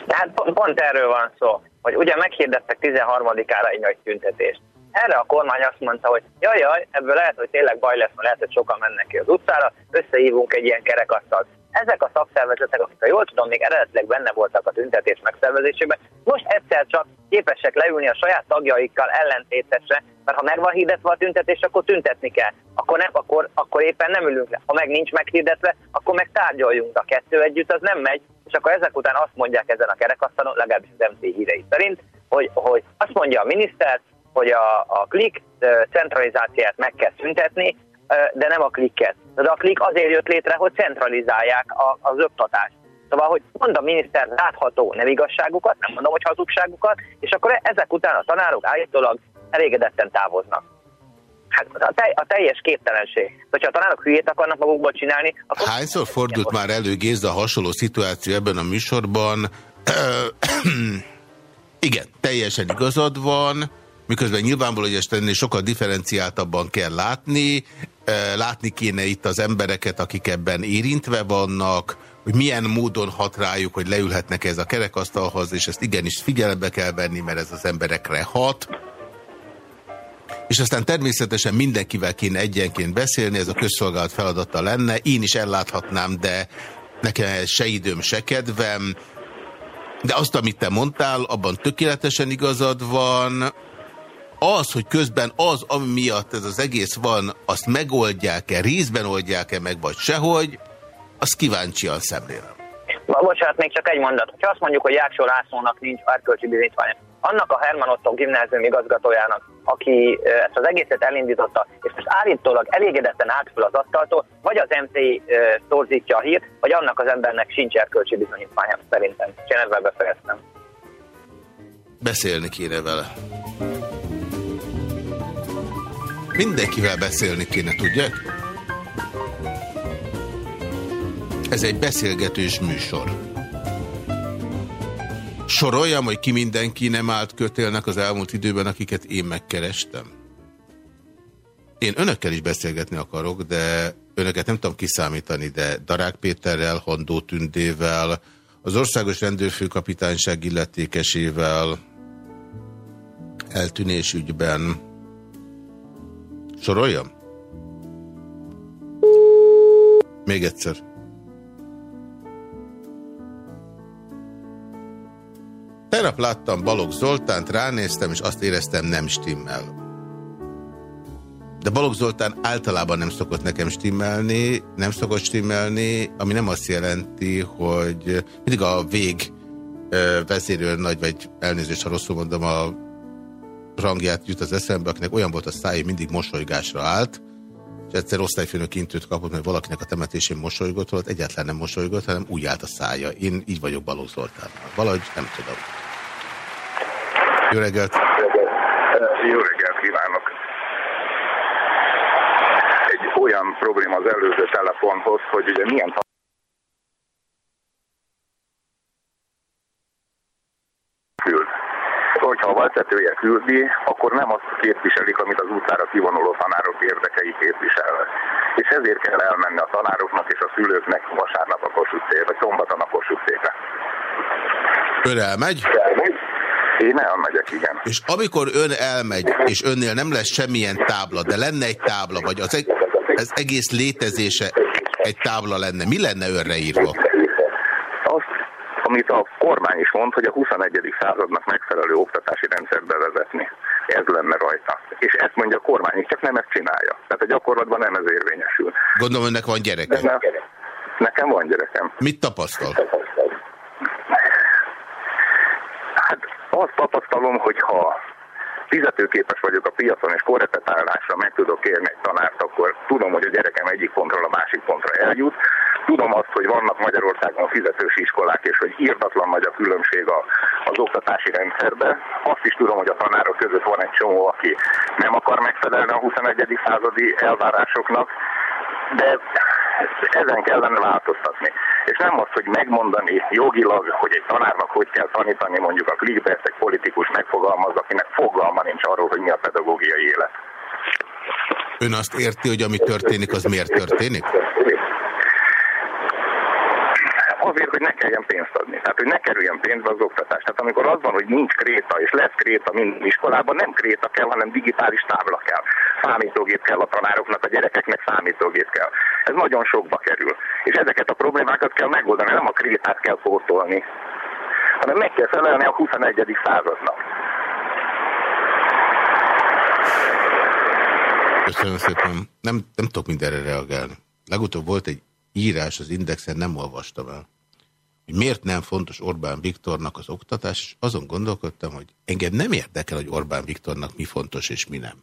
Tehát pont, erről van szó, hogy ugye meghirdettek 13-ára egy nagy tüntetést. Erre a kormány azt mondta, hogy jaj, jaj, ebből lehet, hogy tényleg baj lesz, mert lehet, hogy sokan mennek ki az utcára, összehívunk egy ilyen kerekasztalt ezek a szakszervezetek, akik ha jól tudom, még eredetileg benne voltak a tüntetés megszervezésében, most egyszer csak képesek leülni a saját tagjaikkal ellentétesre, mert ha meg van hirdetve a tüntetés, akkor tüntetni kell. Akkor, nem, akkor, akkor éppen nem ülünk le. Ha meg nincs meghirdetve, akkor meg tárgyaljunk. A kettő együtt az nem megy, és akkor ezek után azt mondják ezen a kerekasztalon, legalábbis az MC hírei szerint, hogy, hogy azt mondja a miniszter, hogy a, a klik centralizációját meg kell szüntetni, de nem a klikket. De a klik azért jött létre, hogy centralizálják az oktatást. Szóval, hogy mond a miniszter látható nem igazságokat, nem mondom, hogy hazugságokat, és akkor ezek után a tanárok állítólag elégedetten távoznak. Hát a, te, a teljes képtelenség. Hogyha a tanárok hülyét akarnak magukból csinálni, akkor... Hányszor fordult már elő Géza hasonló szituáció ebben a műsorban? Igen, teljesen igazad van, miközben nyilvánvaló, hogy ezt ennél sokkal differenciáltabban kell látni, látni kéne itt az embereket, akik ebben érintve vannak, hogy milyen módon hat rájuk, hogy leülhetnek ez a kerekasztalhoz, és ezt igenis figyelembe kell venni, mert ez az emberekre hat. És aztán természetesen mindenkivel kéne egyenként beszélni, ez a közszolgálat feladata lenne. Én is elláthatnám, de nekem se időm, se kedvem. De azt, amit te mondtál, abban tökéletesen igazad van. Az, hogy közben az, ami miatt ez az egész van, azt megoldják-e, részben oldják-e meg, vagy sehogy, az kíváncsian szemlélem. Na, bocsánat, még csak egy mondat. Ha azt mondjuk, hogy Jáksó Lászlónak nincs erkölcsi bizonyítványa, annak a Herman Otto gimnázium igazgatójának, aki ezt az egészet elindította, és most állítólag elégedetten állt fel az asztaltól, vagy az MTI torzítja a hírt, vagy annak az embernek sincs erkölcsi bizonyítványa szerintem. És én ezzel befejeztem. Beszélni kéne vele. Mindenkivel beszélni kéne, tudják? Ez egy beszélgetős műsor. Soroljam, hogy ki mindenki nem állt kötélnek az elmúlt időben, akiket én megkerestem. Én önökkel is beszélgetni akarok, de önöket nem tudom kiszámítani, de Darák Péterrel, Handó Tündével, az Országos Rendőrfőkapitányság illetékesével, eltűnés ügyben. Soroljam? Még egyszer. Tegnap láttam Balogh Zoltánt, ránéztem, és azt éreztem, nem stimmel. De Balogh Zoltán általában nem szokott nekem stimmelni, nem szokott stimmelni, ami nem azt jelenti, hogy mindig a vég vezérőr nagy, vagy elnézést, ha rosszul mondom, a rangját jut az eszembe, akinek olyan volt a száj, mindig mosolygásra állt, és egyszer osztályfőnök intőt kapott, mert valakinek a temetésén mosolygott, volt egyáltalán nem mosolygott, hanem úgy állt a szája. Én így vagyok Balogh Zoltán. Valahogy nem tudom. Jó reggelt! Jó reggelt kívánok! Egy olyan probléma az előző telefonhoz, hogy ugye milyen Hogyha a vezetője küldi, akkor nem azt képviselik, amit az utcára kivonuló tanárok érdekei képviselnek. És ezért kell elmenni a tanároknak és a szülőknek vasárnap a Kossuth vagy szombaton a Kossuth Ön elmegy? elmegy? Én elmegyek, igen. És amikor ön elmegy, és önnél nem lesz semmilyen tábla, de lenne egy tábla, vagy az eg ez egész létezése egy tábla lenne, mi lenne önre írva? Amit a kormány is mond, hogy a 21. századnak megfelelő oktatási rendszert bevezetni. Ez lenne rajta. És ezt mondja a kormány, csak nem ezt csinálja. Tehát a gyakorlatban nem ez érvényesül. Gondolom, önnek van gyereke. Ne, nekem van gyerekem. Mit tapasztal? azt tapasztalom, hogy ha fizetőképes vagyok a piacon, és korrepetálásra meg tudok kérni egy tanárt, akkor tudom, hogy a gyerekem egyik pontról a másik pontra eljut. Tudom azt, hogy vannak Magyarországon fizetős iskolák, és hogy írdatlan nagy a különbség a, az oktatási rendszerben. Azt is tudom, hogy a tanárok között van egy csomó, aki nem akar megfelelni a 21. századi elvárásoknak, de ezen kellene változtatni. És nem az, hogy megmondani jogilag, hogy egy tanárnak hogy kell tanítani, mondjuk a klikbe egy politikus megfogalmaz, akinek fogalma nincs arról, hogy mi a pedagógiai élet. Ön azt érti, hogy ami történik, az miért történik? Azért, hogy ne kelljen pénzt adni. Tehát, hogy ne kerüljen pénzbe az oktatás. Tehát amikor az van, hogy nincs kréta, és lesz kréta minden iskolában, nem kréta kell, hanem digitális tábla kell. Számítógép kell a tanároknak, a gyerekeknek számítógép kell. Ez nagyon sokba kerül. És ezeket a problémákat kell megoldani, nem a krétát kell pótolni, hanem meg kell felelni a 21. századnak. Köszönöm szépen. Nem, nem tudok mindenre reagálni. Legutóbb volt egy írás az Indexen, nem olvastam el hogy miért nem fontos Orbán Viktornak az oktatás, és azon gondolkodtam, hogy engem nem érdekel, hogy Orbán Viktornak mi fontos és mi nem.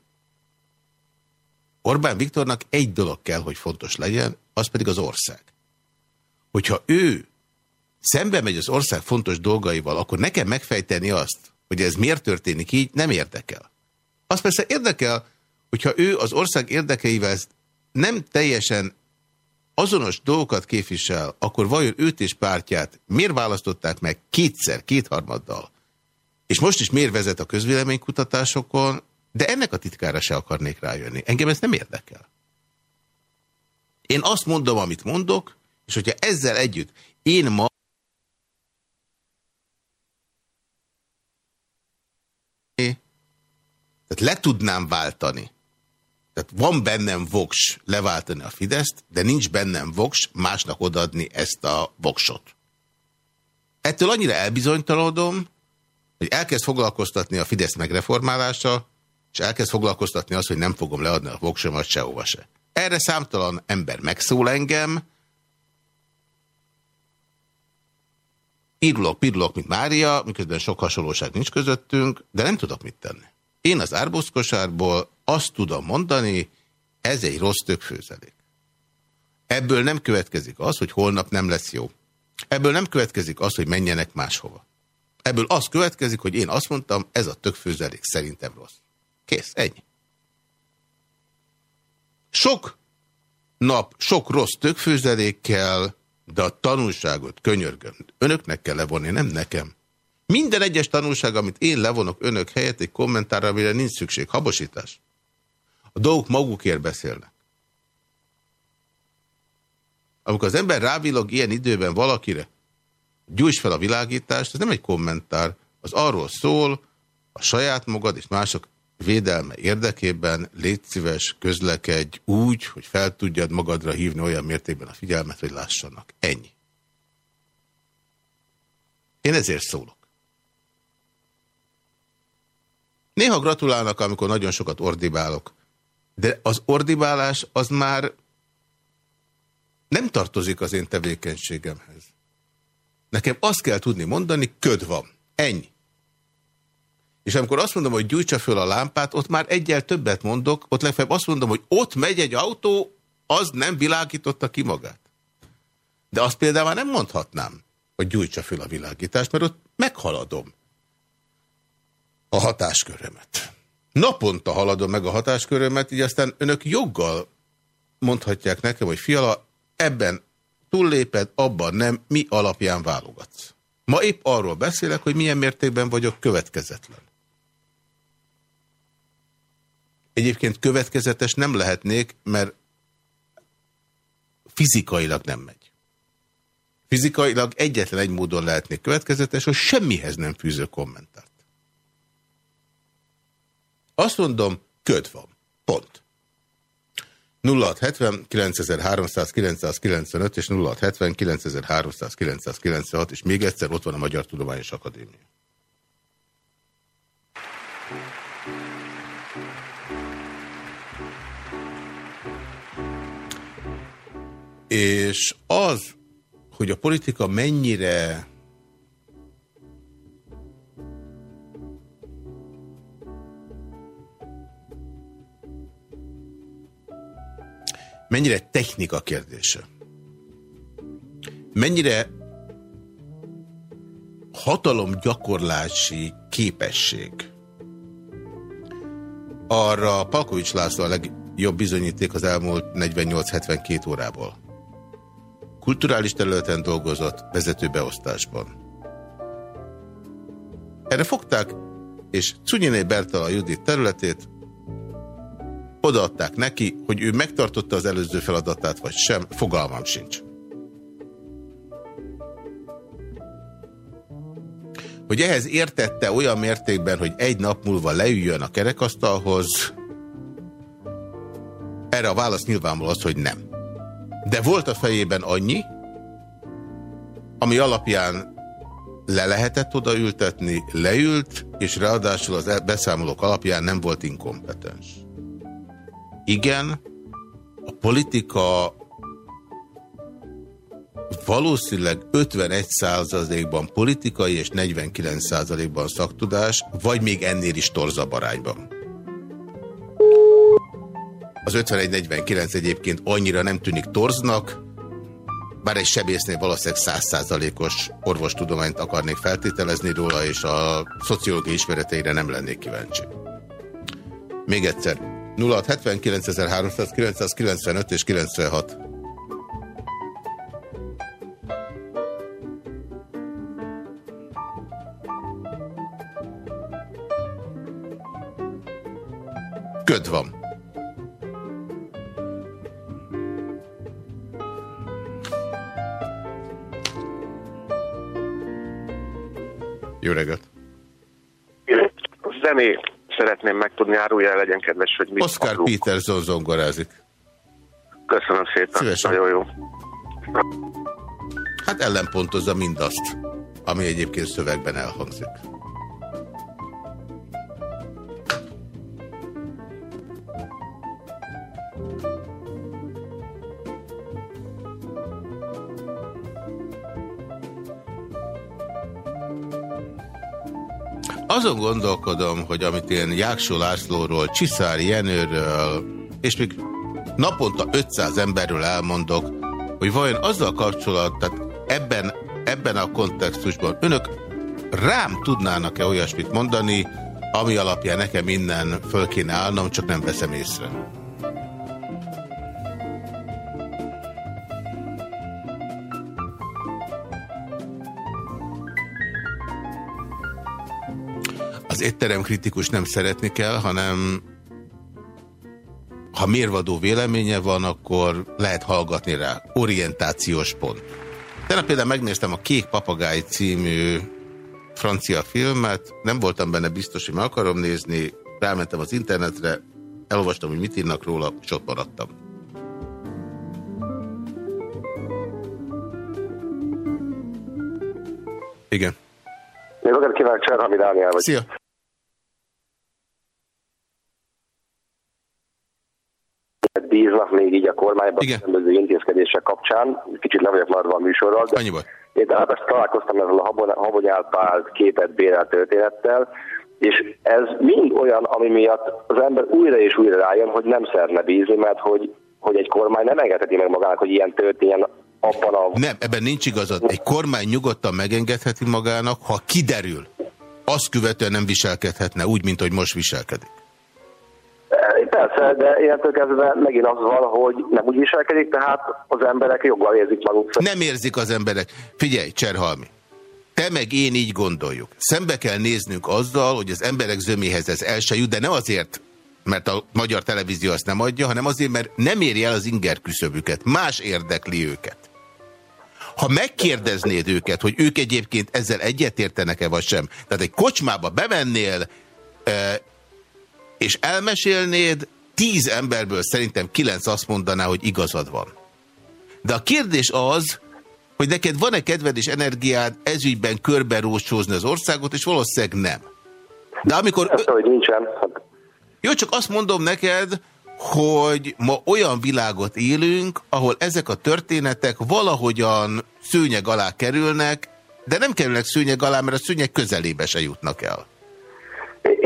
Orbán Viktornak egy dolog kell, hogy fontos legyen, az pedig az ország. Hogyha ő szembe megy az ország fontos dolgaival, akkor nekem megfejteni azt, hogy ez miért történik így, nem érdekel. Az persze érdekel, hogyha ő az ország érdekeivel nem teljesen azonos dolgokat képvisel, akkor vajon őt és pártját miért választották meg kétszer, kétharmaddal? És most is miért vezet a közvéleménykutatásokon, de ennek a titkára se akarnék rájönni. Engem ez nem érdekel. Én azt mondom, amit mondok, és hogyha ezzel együtt én ma tehát le tudnám váltani. Tehát van bennem voks leváltani a Fideszt, de nincs bennem voks másnak odaadni ezt a voksot. Ettől annyira elbizonytalodom, hogy elkezd foglalkoztatni a Fidesz megreformálása, és elkezd foglalkoztatni azt, hogy nem fogom leadni a voksomat sehova se. Erre számtalan ember megszól engem, írulok, pirulok, mint Mária, miközben sok hasonlóság nincs közöttünk, de nem tudok mit tenni. Én az árbuszkosárból azt tudom mondani, ez egy rossz többfőzelék. Ebből nem következik az, hogy holnap nem lesz jó. Ebből nem következik az, hogy menjenek máshova. Ebből az következik, hogy én azt mondtam, ez a többfőzelék szerintem rossz. Kész, ennyi. Sok nap, sok rossz többfőzelékkel, de a tanulságot könyörgöm. Önöknek kell levonni, nem nekem. Minden egyes tanulság, amit én levonok önök helyett egy kommentárra, amire nincs szükség. Habosítás. A dolgok magukért beszélnek. Amikor az ember rávilog ilyen időben valakire, gyújts fel a világítást, ez nem egy kommentár, az arról szól, a saját magad és mások védelme érdekében légy szíves, közlekedj úgy, hogy fel tudjad magadra hívni olyan mértékben a figyelmet, hogy lássanak. Ennyi. Én ezért szólok. Néha gratulálnak, amikor nagyon sokat ordibálok. De az ordibálás az már nem tartozik az én tevékenységemhez. Nekem azt kell tudni mondani, köd van. Ennyi. És amikor azt mondom, hogy gyújtsa föl a lámpát, ott már egyel többet mondok, ott legfeljebb azt mondom, hogy ott megy egy autó, az nem világította ki magát. De azt például már nem mondhatnám, hogy gyújtsa föl a világítást, mert ott meghaladom a hatáskörömet. Naponta haladom meg a hatáskörömet, így aztán önök joggal mondhatják nekem, hogy fiala, ebben túlléped, abban nem, mi alapján válogatsz. Ma épp arról beszélek, hogy milyen mértékben vagyok következetlen. Egyébként következetes nem lehetnék, mert fizikailag nem megy. Fizikailag egyetlen egy módon lehetnék következetes, hogy semmihez nem fűző kommentárt. Azt mondom, köd van. Pont. 0670 9395 és 0670 9396 és még egyszer ott van a Magyar Tudományos Akadémia. És az, hogy a politika mennyire mennyire technika kérdése. Mennyire hatalomgyakorlási képesség. Arra Palkovics László a legjobb bizonyíték az elmúlt 48-72 órából. Kulturális területen dolgozott vezetőbeosztásban. Erre fogták, és Cunyiné Bertala Judit területét odaadták neki, hogy ő megtartotta az előző feladatát, vagy sem, fogalmam sincs. Hogy ehhez értette olyan mértékben, hogy egy nap múlva leüljön a kerekasztalhoz, erre a válasz nyilvánvaló az, hogy nem. De volt a fejében annyi, ami alapján le lehetett odaültetni, leült, és ráadásul az beszámolók alapján nem volt inkompetens. Igen, a politika valószínűleg 51 ban politikai és 49 ban szaktudás, vagy még ennél is torzabarányban. Az 5149 egyébként annyira nem tűnik torznak, bár egy sebésznél valószínűleg orvostudományt akarnék feltételezni róla, és a szociológiai ismereteire nem lennék kíváncsi. Még egyszer. 0679.395 és 96. Köd van. Jó reggelt! Zené szeretném megtudni, árulja el, legyen kedves, hogy mit Oscar akarunk. Peterson zongorázik. Köszönöm szépen. Szívesen. Nagyon jó. Hát ellenpontozza mindazt, ami egyébként szövegben elhangzik. Azon gondolkodom, hogy amit én Jáksó Lászlóról, Csiszár Jenőről, és még naponta 500 emberről elmondok, hogy vajon azzal kapcsolat, tehát ebben, ebben a kontextusban önök rám tudnának-e olyasmit mondani, ami alapján nekem innen föl kéne állnom, csak nem veszem észre. Az étterem kritikus nem szeretni kell, hanem ha mérvadó véleménye van, akkor lehet hallgatni rá. Orientációs pont. Tegnap például megnéztem a Kék Papagáj című francia filmet, nem voltam benne biztos, hogy meg akarom nézni, rámentem az internetre, elolvastam, hogy mit írnak róla, és ott maradtam. Igen. Jó reggelt kívánok, Cserhami Dániel vagy. Szia! Bíznak még így a kormányban Igen. különböző intézkedések kapcsán. Kicsit le vagyok maradva a műsorral. De Annyi baj. én tehát találkoztam ezzel a habon- habonyál Pál képet bérelt történettel, és ez mind olyan, ami miatt az ember újra és újra rájön, hogy nem szerne bízni, mert hogy, hogy egy kormány nem engedheti meg magának, hogy ilyen történjen abban a... Nem, ebben nincs igazad. Egy kormány nyugodtan megengedheti magának, ha kiderül, azt követően nem viselkedhetne úgy, mint hogy most viselkedik. Persze, de innentől kezdve megint az van, hogy nem úgy viselkedik, tehát az emberek joggal érzik maguk. Nem érzik az emberek. Figyelj, Cserhalmi, te meg én így gondoljuk. Szembe kell néznünk azzal, hogy az emberek zöméhez ez el se jut, de nem azért, mert a magyar televízió azt nem adja, hanem azért, mert nem éri el az inger küszöbüket. Más érdekli őket. Ha megkérdeznéd őket, hogy ők egyébként ezzel egyetértenek-e vagy sem, tehát egy kocsmába bemennél, eh, és elmesélnéd, tíz emberből szerintem kilenc azt mondaná, hogy igazad van. De a kérdés az, hogy neked van-e kedved és energiád ezügyben körberósózni az országot, és valószínűleg nem. De amikor... Persze, hogy nincsen. Hát, Jó, csak azt mondom neked, hogy ma olyan világot élünk, ahol ezek a történetek valahogyan szőnyeg alá kerülnek, de nem kerülnek szőnyeg alá, mert a szőnyeg közelébe se jutnak el.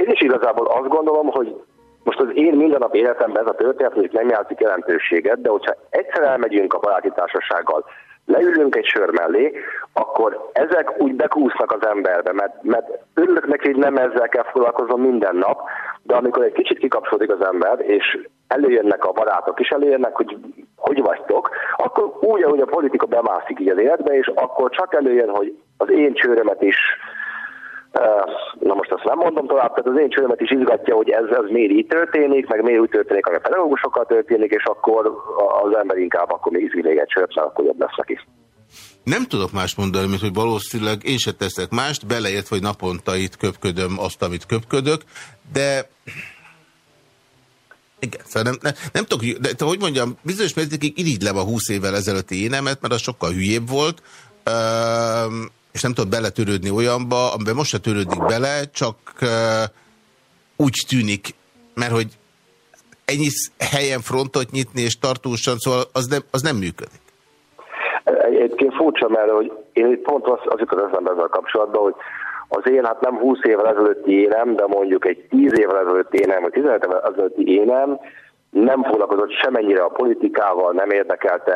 Is igazából azt gondolom, hogy most az én mindennap életemben ez a történet mondjuk nem játszik jelentőséget, de hogyha egyszer elmegyünk a baráti társasággal, leülünk egy sör mellé, akkor ezek úgy bekúsznak az emberbe, mert, mert örülök neki, hogy nem ezzel kell foglalkoznom minden nap, de amikor egy kicsit kikapcsolódik az ember, és előjönnek a barátok is, előjönnek, hogy hogy vagytok, akkor úgy, ahogy a politika bemászik így az életbe, és akkor csak előjön, hogy az én csőrömet is Na most azt nem mondom tovább, tehát az én csőmet is izgatja, hogy ez, ez miért így történik, meg miért úgy történik, ami a pedagógusokkal történik, és akkor az ember inkább akkor még izgi még egy csőt, mert akkor jobb lesz neki. Nem tudok más mondani, mint hogy valószínűleg én se teszek mást, beleért, hogy naponta itt köpködöm azt, amit köpködök, de igen, szóval nem, nem, nem tudok, de de hogy mondjam, bizonyos mértékig irigylem a 20 évvel ezelőtti énemet, mert az sokkal hülyébb volt, öm, és nem tudod beletörődni olyanba, amiben most se törődik bele, csak ö, úgy tűnik, mert hogy ennyi helyen frontot nyitni és tartósan, szóval az nem, az nem működik. Egyébként furcsa, mert hogy én pont az, az jutott eszembe ezzel kapcsolatban, hogy az én hát nem 20 évvel ezelőtti énem, de mondjuk egy 10 évvel ezelőtti énem, vagy 15 évvel ezelőtti énem, nem foglalkozott semennyire a politikával, nem érdekelte,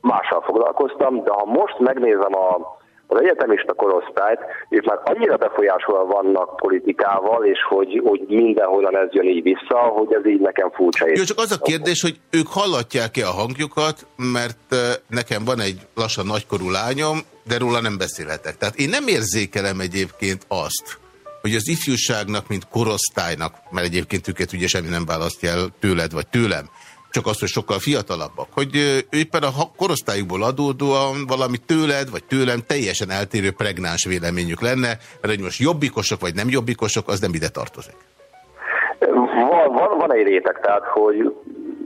mással foglalkoztam, de ha most megnézem a az egyetemista korosztályt, ők már annyira befolyásolva vannak politikával, és hogy, hogy mindenhol ez jön így vissza, hogy ez így nekem furcsa. Jó, csak az a kérdés, hogy ők hallatják-e a hangjukat, mert nekem van egy lassan nagykorú lányom, de róla nem beszélhetek. Tehát én nem érzékelem egyébként azt, hogy az ifjúságnak, mint korosztálynak, mert egyébként őket ugye semmi nem választja el tőled vagy tőlem, csak az, hogy sokkal fiatalabbak. Hogy éppen a korosztályukból adódóan valami tőled, vagy tőlem teljesen eltérő pregnáns véleményük lenne, mert hogy most jobbikosok, vagy nem jobbikosok, az nem ide tartozik. Van, van, van egy réteg, tehát, hogy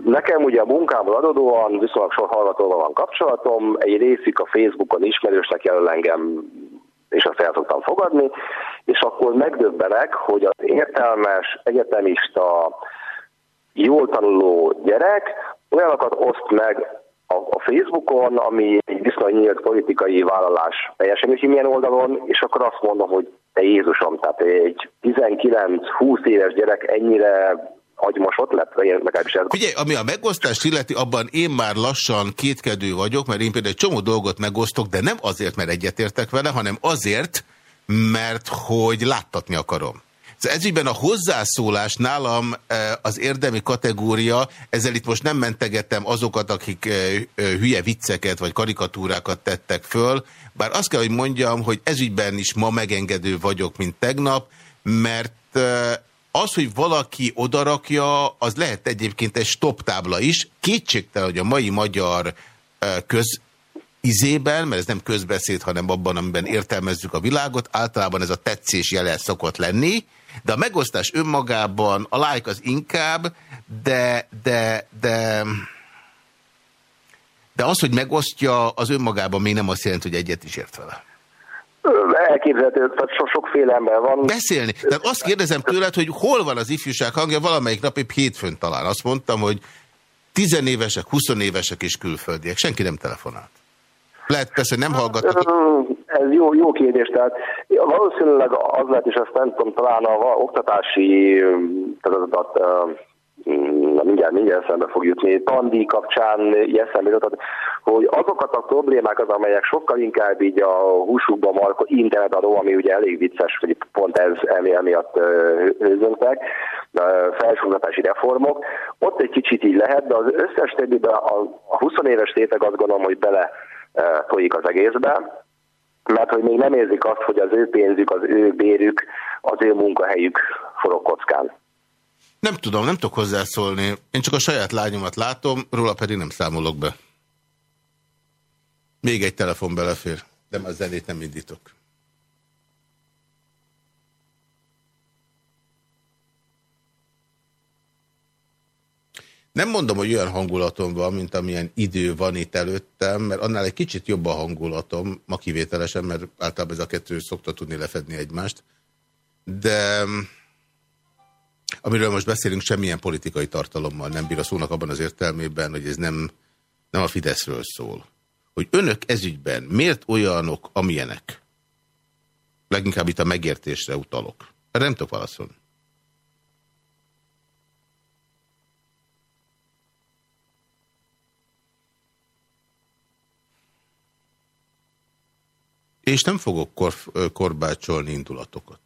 Nekem ugye a munkámból adódóan viszonylag sok hallgatóval van kapcsolatom, egy részük a Facebookon ismerősnek jelöl engem, és azt el szoktam fogadni, és akkor megdöbbenek, hogy az értelmes, egyetemista, jól tanuló gyerek olyanokat oszt meg a, Facebookon, ami egy viszonylag nyílt politikai vállalás teljesen is milyen oldalon, és akkor azt mondom, hogy te Jézusom, tehát egy 19-20 éves gyerek ennyire agymosott lett, legalábbis ez. Figyelj, ami a megosztást illeti, abban én már lassan kétkedő vagyok, mert én például egy csomó dolgot megosztok, de nem azért, mert egyetértek vele, hanem azért, mert hogy láttatni akarom. Ezügyben a hozzászólás nálam e, az érdemi kategória, ezzel itt most nem mentegettem azokat, akik e, e, hülye vicceket vagy karikatúrákat tettek föl, bár azt kell, hogy mondjam, hogy ezügyben is ma megengedő vagyok, mint tegnap, mert az, hogy valaki odarakja, az lehet egyébként egy stop tábla is. Kétségtelen, hogy a mai magyar köz izében, mert ez nem közbeszéd, hanem abban, amiben értelmezzük a világot, általában ez a tetszés jele szokott lenni, de a megosztás önmagában, a like az inkább, de, de, de, de az, hogy megosztja, az önmagában még nem azt jelenti, hogy egyet is ért vele. Elképzelhető, tehát so sokféle ember van. Beszélni. Tehát azt kérdezem tőled, hogy hol van az ifjúság hangja, valamelyik nap épp hétfőn talán. Azt mondtam, hogy tizenévesek, huszonévesek és külföldiek. Senki nem telefonált. Lehet persze, nem hallgatnak. Ez jó, jó kérdés, tehát valószínűleg az lehet, és azt nem tudom, talán a oktatási tehát, na mindjárt, mindjárt eszembe fog jutni, tandíj kapcsán eszembe jutott, hogy azokat a problémákat, amelyek sokkal inkább így a húsukban markó internetadó, ami ugye elég vicces, hogy pont ez emiatt hőzöntek, felsőoktatási reformok, ott egy kicsit így lehet, de az összes többiben a, a 20 éves tétek azt gondolom, hogy bele folyik az egészbe, mert hogy még nem érzik azt, hogy az ő pénzük, az ő bérük, az ő munkahelyük forog kockán. Nem tudom, nem tudok hozzászólni. Én csak a saját lányomat látom, róla pedig nem számolok be. Még egy telefon belefér, de már zenét nem indítok. Nem mondom, hogy olyan hangulatom van, mint amilyen idő van itt előttem, mert annál egy kicsit jobb a hangulatom, ma kivételesen, mert általában ez a kettő szokta tudni lefedni egymást. De amiről most beszélünk, semmilyen politikai tartalommal nem bír a szónak abban az értelmében, hogy ez nem, nem a Fideszről szól. Hogy önök ezügyben miért olyanok, amilyenek? Leginkább itt a megértésre utalok. Erre nem tudok válaszolni. És nem fogok kor, korbácsolni indulatokat.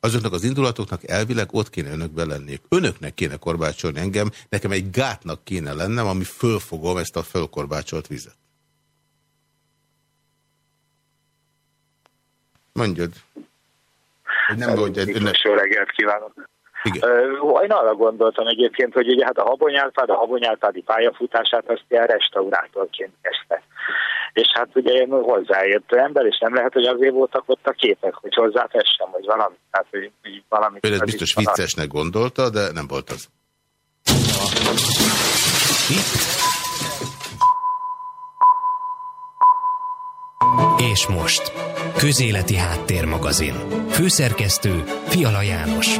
Azoknak az indulatoknak elvileg ott kéne önökben lenniük. Önöknek kéne korbácsolni engem, nekem egy gátnak kéne lennem, ami fölfogom ezt a fölkorbácsolt vizet. Mondjad. Hogy nem egy... Önök... Jó reggelt kívánok! Igen. Én arra gondoltam egyébként, hogy ugye hát a habonyálfád, a habonyálfádi pályafutását azt ilyen restaurátorként kezdte. És hát ugye én hozzáértő ember, és nem lehet, hogy azért voltak ott a képek, hogy hozzáfessem, vagy valami. Tehát, hogy, hogy valami Ön biztos viccesnek gondolta, de nem volt az. Itt? És most. Közéleti Háttérmagazin. Főszerkesztő Fiala János.